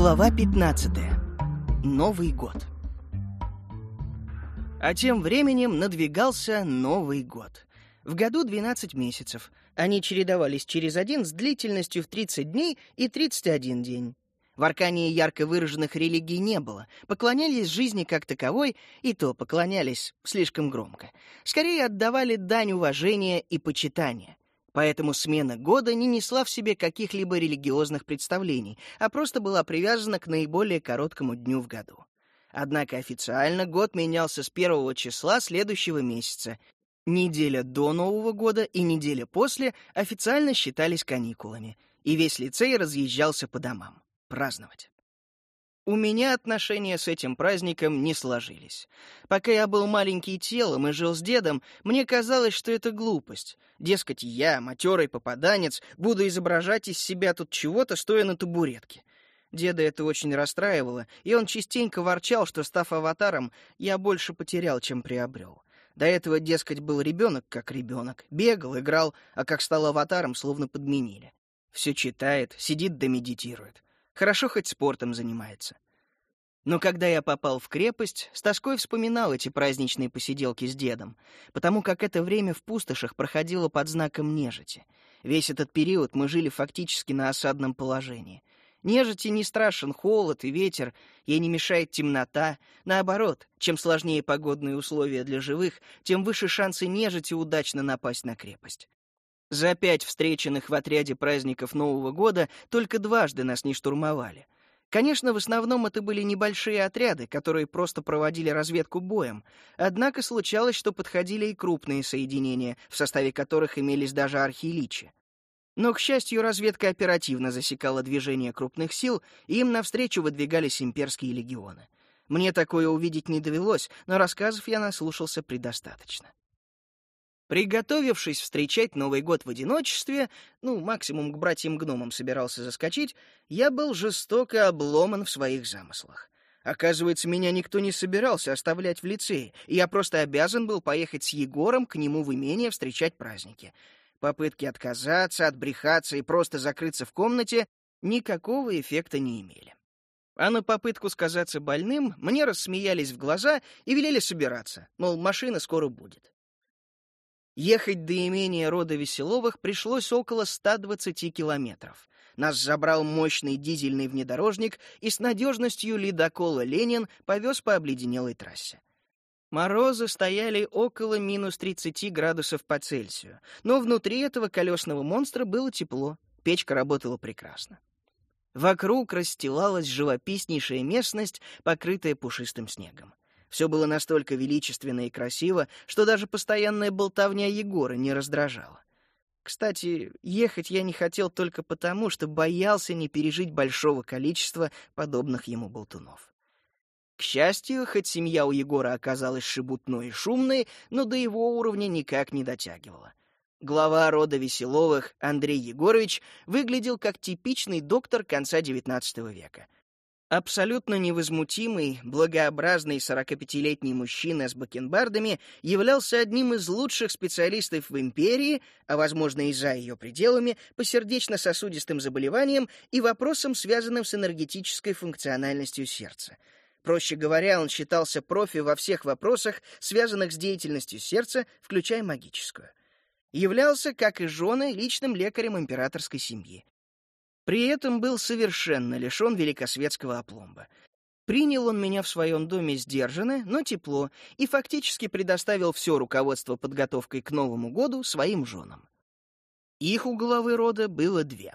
Глава 15. Новый год. А тем временем надвигался Новый год. В году 12 месяцев. Они чередовались через один с длительностью в 30 дней и 31 день. В Аркании ярко выраженных религий не было. Поклонялись жизни как таковой, и то поклонялись слишком громко. Скорее отдавали дань уважения и почитания. Поэтому смена года не несла в себе каких-либо религиозных представлений, а просто была привязана к наиболее короткому дню в году. Однако официально год менялся с первого числа следующего месяца. Неделя до Нового года и неделя после официально считались каникулами, и весь лицей разъезжался по домам праздновать. У меня отношения с этим праздником не сложились. Пока я был маленький телом и жил с дедом, мне казалось, что это глупость. Дескать, я, матерый попаданец, буду изображать из себя тут чего-то, стоя на табуретке. Деда это очень расстраивало, и он частенько ворчал, что, став аватаром, я больше потерял, чем приобрел. До этого, дескать, был ребенок как ребенок, бегал, играл, а как стал аватаром, словно подменили. Все читает, сидит да медитирует. Хорошо хоть спортом занимается. Но когда я попал в крепость, с тоской вспоминал эти праздничные посиделки с дедом, потому как это время в пустошах проходило под знаком нежити. Весь этот период мы жили фактически на осадном положении. Нежити не страшен холод и ветер, ей не мешает темнота. Наоборот, чем сложнее погодные условия для живых, тем выше шансы нежити удачно напасть на крепость. За пять встреченных в отряде праздников Нового года только дважды нас не штурмовали. Конечно, в основном это были небольшие отряды, которые просто проводили разведку боем, однако случалось, что подходили и крупные соединения, в составе которых имелись даже архиеличи. Но, к счастью, разведка оперативно засекала движение крупных сил, и им навстречу выдвигались имперские легионы. Мне такое увидеть не довелось, но рассказов я наслушался предостаточно. Приготовившись встречать Новый год в одиночестве, ну, максимум к братьям-гномам собирался заскочить, я был жестоко обломан в своих замыслах. Оказывается, меня никто не собирался оставлять в лицее, и я просто обязан был поехать с Егором к нему в имение встречать праздники. Попытки отказаться, отбрехаться и просто закрыться в комнате никакого эффекта не имели. А на попытку сказаться больным мне рассмеялись в глаза и велели собираться, мол, машина скоро будет. Ехать до имения рода Веселовых пришлось около 120 километров. Нас забрал мощный дизельный внедорожник и с надежностью ледокола «Ленин» повез по обледенелой трассе. Морозы стояли около минус 30 градусов по Цельсию, но внутри этого колесного монстра было тепло, печка работала прекрасно. Вокруг расстилалась живописнейшая местность, покрытая пушистым снегом. Все было настолько величественно и красиво, что даже постоянная болтовня Егора не раздражала. Кстати, ехать я не хотел только потому, что боялся не пережить большого количества подобных ему болтунов. К счастью, хоть семья у Егора оказалась шебутной и шумной, но до его уровня никак не дотягивала. Глава рода Веселовых Андрей Егорович выглядел как типичный доктор конца XIX века — Абсолютно невозмутимый, благообразный 45-летний мужчина с бакенбардами являлся одним из лучших специалистов в империи, а, возможно, и за ее пределами, по сердечно-сосудистым заболеваниям и вопросам, связанным с энергетической функциональностью сердца. Проще говоря, он считался профи во всех вопросах, связанных с деятельностью сердца, включая магическую. Являлся, как и жены, личным лекарем императорской семьи. При этом был совершенно лишен великосветского опломба. Принял он меня в своем доме сдержанно, но тепло, и фактически предоставил все руководство подготовкой к Новому году своим женам. Их у главы рода было две.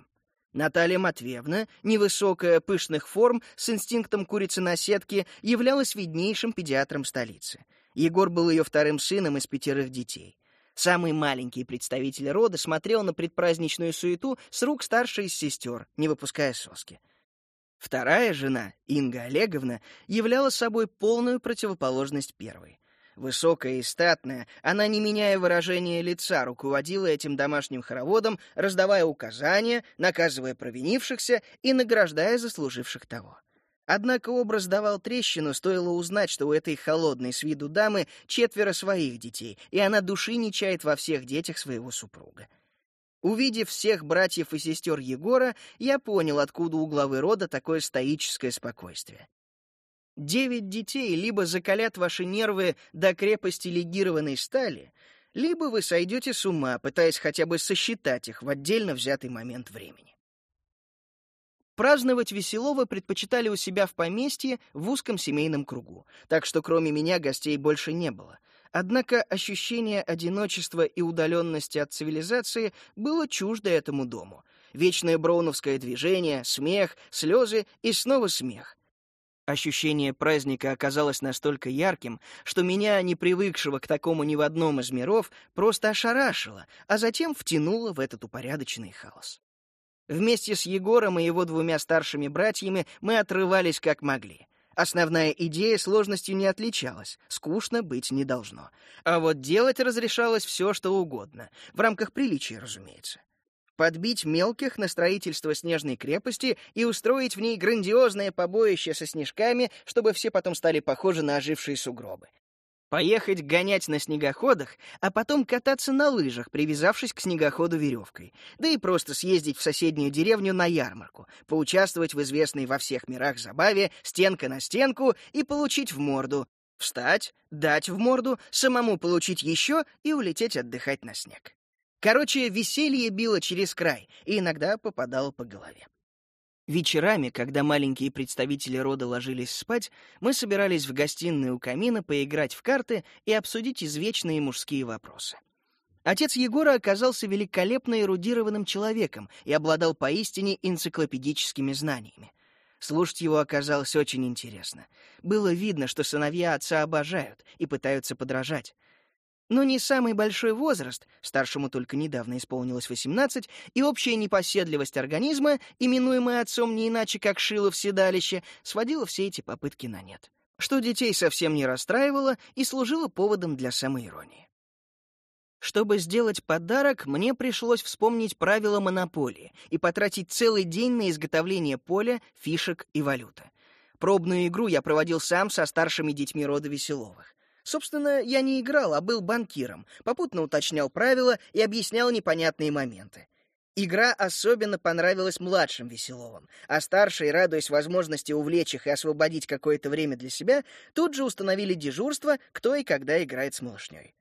Наталья Матвеевна, невысокая, пышных форм, с инстинктом курицы на сетке, являлась виднейшим педиатром столицы. Егор был ее вторым сыном из пятерых детей. Самый маленький представитель рода смотрел на предпраздничную суету с рук старшей из сестер, не выпуская соски. Вторая жена, Инга Олеговна, являла собой полную противоположность первой. Высокая и статная, она, не меняя выражения лица, руководила этим домашним хороводом, раздавая указания, наказывая провинившихся и награждая заслуживших того. Однако образ давал трещину, стоило узнать, что у этой холодной с виду дамы четверо своих детей, и она души не чает во всех детях своего супруга. Увидев всех братьев и сестер Егора, я понял, откуда у главы рода такое стоическое спокойствие. Девять детей либо закалят ваши нервы до крепости легированной стали, либо вы сойдете с ума, пытаясь хотя бы сосчитать их в отдельно взятый момент времени. Праздновать Веселова предпочитали у себя в поместье в узком семейном кругу, так что кроме меня гостей больше не было. Однако ощущение одиночества и удаленности от цивилизации было чуждо этому дому. Вечное броуновское движение, смех, слезы и снова смех. Ощущение праздника оказалось настолько ярким, что меня, не привыкшего к такому ни в одном из миров, просто ошарашило, а затем втянуло в этот упорядоченный хаос. Вместе с Егором и его двумя старшими братьями мы отрывались как могли. Основная идея сложностью не отличалась, скучно быть не должно. А вот делать разрешалось все, что угодно, в рамках приличия, разумеется подбить мелких на строительство снежной крепости и устроить в ней грандиозное побоище со снежками, чтобы все потом стали похожи на ожившие сугробы. Поехать гонять на снегоходах, а потом кататься на лыжах, привязавшись к снегоходу веревкой. Да и просто съездить в соседнюю деревню на ярмарку, поучаствовать в известной во всех мирах забаве «стенка на стенку» и получить в морду. Встать, дать в морду, самому получить еще и улететь отдыхать на снег. Короче, веселье било через край и иногда попадало по голове. Вечерами, когда маленькие представители рода ложились спать, мы собирались в гостиной у камина поиграть в карты и обсудить извечные мужские вопросы. Отец Егора оказался великолепно эрудированным человеком и обладал поистине энциклопедическими знаниями. Слушать его оказалось очень интересно. Было видно, что сыновья отца обожают и пытаются подражать. Но не самый большой возраст, старшему только недавно исполнилось 18, и общая непоседливость организма, именуемая отцом не иначе как шило в седалище, сводила все эти попытки на нет. Что детей совсем не расстраивало и служило поводом для самоиронии. Чтобы сделать подарок, мне пришлось вспомнить правила монополии и потратить целый день на изготовление поля, фишек и валюты. Пробную игру я проводил сам со старшими детьми рода Веселовых. Собственно, я не играл, а был банкиром, попутно уточнял правила и объяснял непонятные моменты. Игра особенно понравилась младшим Веселовым, а старшие, радуясь возможности увлечь их и освободить какое-то время для себя, тут же установили дежурство, кто и когда играет с малышней.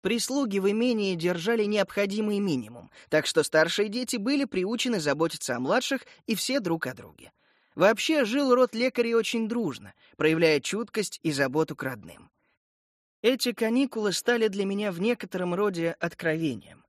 Прислуги в имении держали необходимый минимум, так что старшие дети были приучены заботиться о младших и все друг о друге. Вообще жил род лекарей очень дружно, проявляя чуткость и заботу к родным. Эти каникулы стали для меня в некотором роде откровением.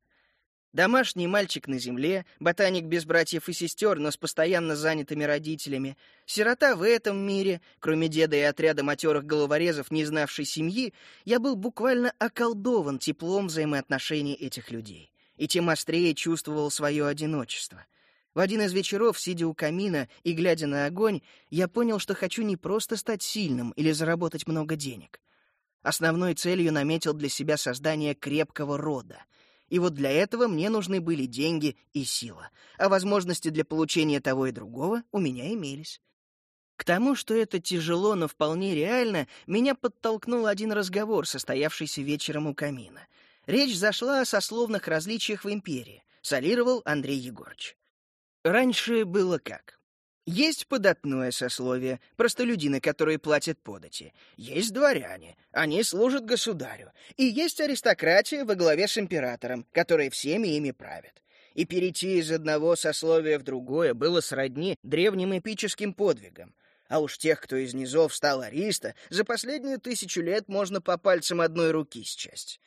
Домашний мальчик на земле, ботаник без братьев и сестер, но с постоянно занятыми родителями, сирота в этом мире, кроме деда и отряда матерых головорезов, не знавший семьи, я был буквально околдован теплом взаимоотношений этих людей, и тем острее чувствовал свое одиночество. В один из вечеров, сидя у камина и глядя на огонь, я понял, что хочу не просто стать сильным или заработать много денег — Основной целью наметил для себя создание крепкого рода. И вот для этого мне нужны были деньги и сила, а возможности для получения того и другого у меня имелись. К тому, что это тяжело, но вполне реально, меня подтолкнул один разговор, состоявшийся вечером у камина. Речь зашла о сословных различиях в империи, солировал Андрей Егорович. Раньше было как? Есть податное сословие, простолюдины, которые платят подати. Есть дворяне, они служат государю. И есть аристократия во главе с императором, которые всеми ими правят. И перейти из одного сословия в другое было сродни древним эпическим подвигам. А уж тех, кто из низов стал ариста, за последнюю тысячу лет можно по пальцам одной руки счесть.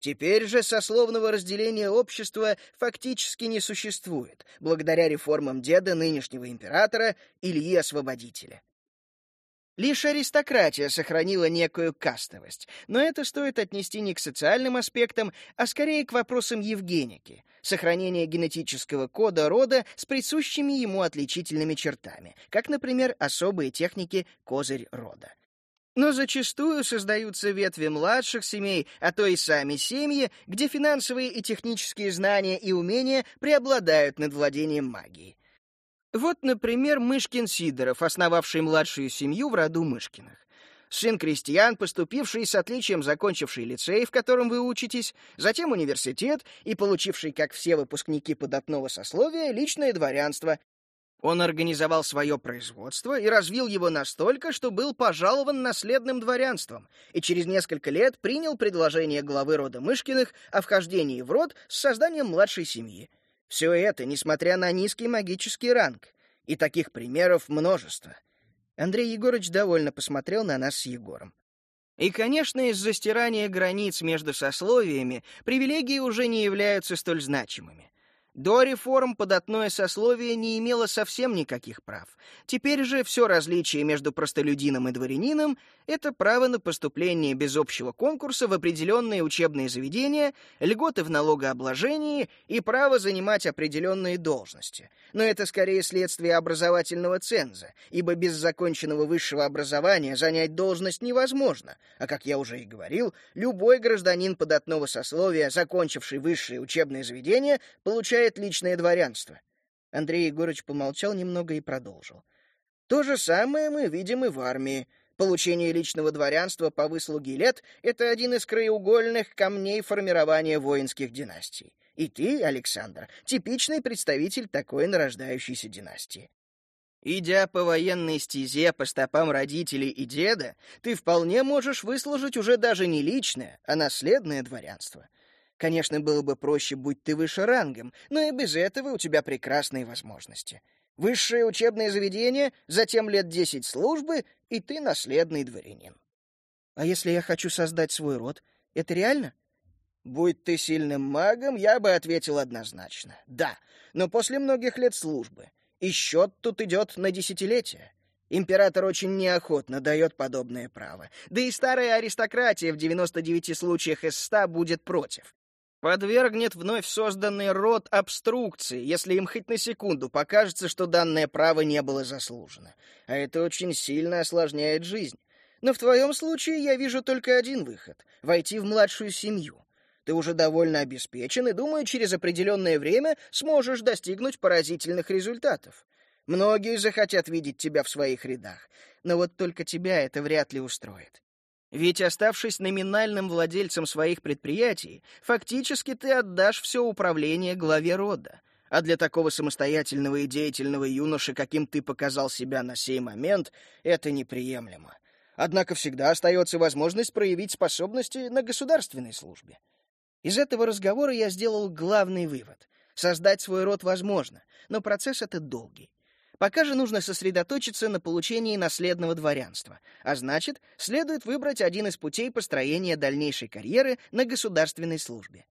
Теперь же сословного разделения общества фактически не существует, благодаря реформам деда нынешнего императора Ильи Освободителя. Лишь аристократия сохранила некую кастовость, но это стоит отнести не к социальным аспектам, а скорее к вопросам Евгеники, сохранения генетического кода рода с присущими ему отличительными чертами, как, например, особые техники «козырь рода». Но зачастую создаются ветви младших семей, а то и сами семьи, где финансовые и технические знания и умения преобладают над владением магией. Вот, например, Мышкин Сидоров, основавший младшую семью в роду Мышкиных. сын крестьян, поступивший с отличием закончивший лицей, в котором вы учитесь, затем университет и получивший, как все выпускники податного сословия, личное дворянство. Он организовал свое производство и развил его настолько, что был пожалован наследным дворянством, и через несколько лет принял предложение главы рода Мышкиных о вхождении в род с созданием младшей семьи. Все это, несмотря на низкий магический ранг. И таких примеров множество. Андрей Егорович довольно посмотрел на нас с Егором. И, конечно, из-за стирания границ между сословиями привилегии уже не являются столь значимыми. До реформ податное сословие не имело совсем никаких прав. Теперь же все различие между простолюдином и дворянином — это право на поступление без общего конкурса в определенные учебные заведения, льготы в налогообложении и право занимать определенные должности. Но это скорее следствие образовательного ценза, ибо без законченного высшего образования занять должность невозможно, а, как я уже и говорил, любой гражданин податного сословия, закончивший высшее учебное заведение, получает означает личное дворянство. Андрей Егорович помолчал немного и продолжил. То же самое мы видим и в армии. Получение личного дворянства по выслуге лет — это один из краеугольных камней формирования воинских династий. И ты, Александр, типичный представитель такой нарождающейся династии. Идя по военной стезе по стопам родителей и деда, ты вполне можешь выслужить уже даже не личное, а наследное дворянство. Конечно, было бы проще, будь ты выше рангом, но и без этого у тебя прекрасные возможности. Высшее учебное заведение, затем лет десять службы, и ты наследный дворянин. А если я хочу создать свой род, это реально? Будь ты сильным магом, я бы ответил однозначно. Да, но после многих лет службы. И счет тут идет на десятилетия. Император очень неохотно дает подобное право. Да и старая аристократия в 99 случаях из 100 будет против подвергнет вновь созданный род обструкции, если им хоть на секунду покажется, что данное право не было заслужено. А это очень сильно осложняет жизнь. Но в твоем случае я вижу только один выход — войти в младшую семью. Ты уже довольно обеспечен и, думаю, через определенное время сможешь достигнуть поразительных результатов. Многие захотят видеть тебя в своих рядах, но вот только тебя это вряд ли устроит. Ведь, оставшись номинальным владельцем своих предприятий, фактически ты отдашь все управление главе рода. А для такого самостоятельного и деятельного юноши, каким ты показал себя на сей момент, это неприемлемо. Однако всегда остается возможность проявить способности на государственной службе. Из этого разговора я сделал главный вывод. Создать свой род возможно, но процесс этот долгий. Пока же нужно сосредоточиться на получении наследного дворянства, а значит, следует выбрать один из путей построения дальнейшей карьеры на государственной службе.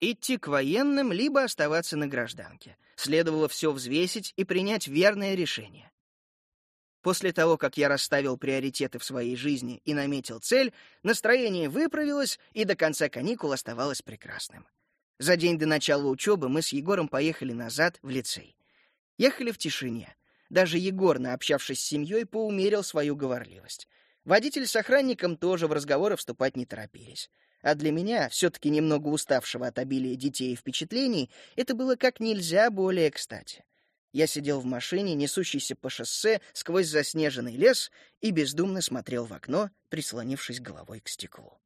Идти к военным, либо оставаться на гражданке. Следовало все взвесить и принять верное решение. После того, как я расставил приоритеты в своей жизни и наметил цель, настроение выправилось, и до конца каникул оставалось прекрасным. За день до начала учебы мы с Егором поехали назад в лицей. Ехали в тишине. Даже Егор, наобщавшись с семьей, поумерил свою говорливость. Водитель с охранником тоже в разговоры вступать не торопились. А для меня, все-таки немного уставшего от обилия детей и впечатлений, это было как нельзя более кстати. Я сидел в машине, несущейся по шоссе сквозь заснеженный лес, и бездумно смотрел в окно, прислонившись головой к стеклу.